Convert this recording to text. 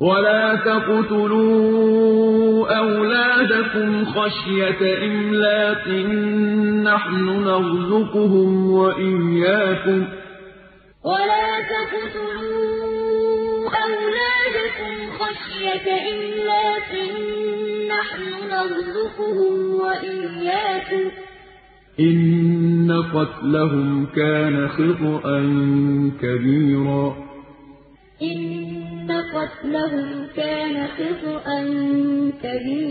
وَلَا تَقْتُلُوا أَوْلَادَكُمْ خَشْيَةَ إِمْلَاقٍ ۖ نَّحْنُ نَرْزُقُهُمْ وَإِيَّاكُمْ ۚ إِنَّ قَتْلَهُمْ كَانَ خِطْئًا كَبِيرًا وَلَا تَقْتُلُوا أَوْلَادَكُمْ خَشْيَةَ إِمْلَاقٍ ۖ نَّحْنُ نَرْزُقُهُمْ وَإِيَّاكُمْ ۚ إِنَّ قَتْلَهُمْ كَانَ خِطْئًا كَبِيرًا.